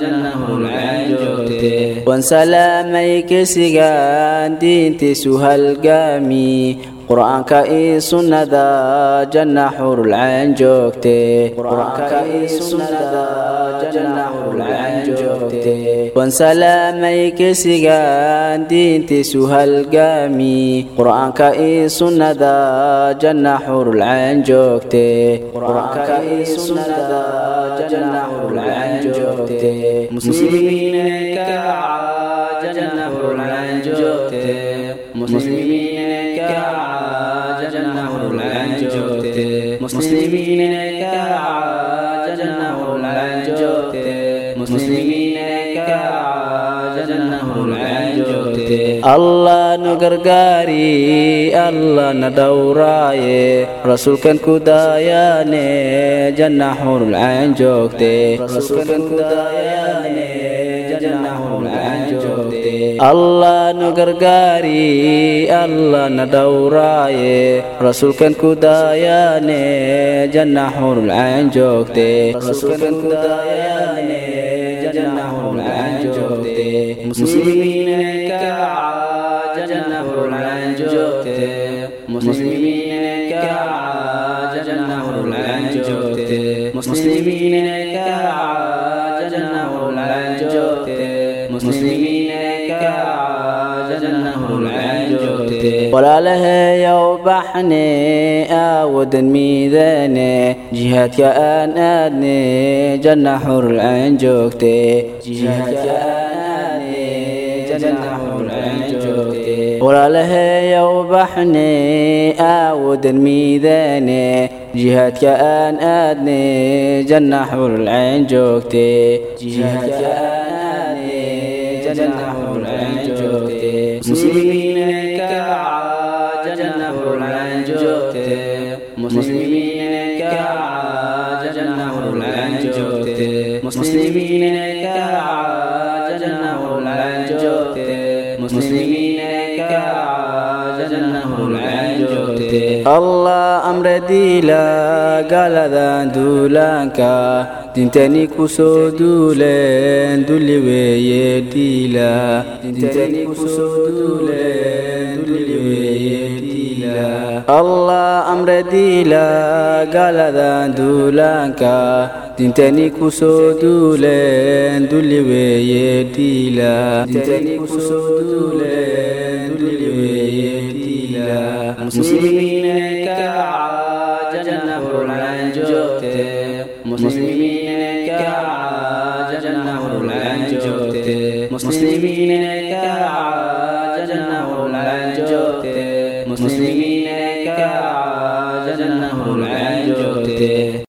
janna hurlaan joogte waan salaamay kesigaan diintiisu halgaami qur'aanka ii sunnada janna xurulcaan joogte. Waan salaamay kesigaan diintiisu halgaami. Qur'aanka ii sunnada janna xurulcaan joogte muslimiin kaca janna hurlaan joogte muslimiin kaca janna hurlaan joogte allah nu gargaari allah na dhowraaye rasuulkan ku daayaane janna xurulcaan joogte allah nu gargaari allah na dhowraaye rasuulkan ku daayaane janna janna hurlaan joogte muslimiin kaca janna hurlaan joogte muslimiin kaca janna hurlaan joogte walaalaheeyow baxne aawadan miidane jihaadka aan aadne janna xurulcaan joogte walaalaheeyow baxne aawadan miidane jihaadka aan aadne janna xurulcaan joogte janna hurlaan allah amre diila gaaladan duulaanka dintani ku soo duuleen dulli weeye diila allah amre diila gaaladan duulaanka dintani ku soo duuleen dulli weeye diila muslimiin kaca janna hurlaan joogte muslimiin kaca janna hurlaan joogte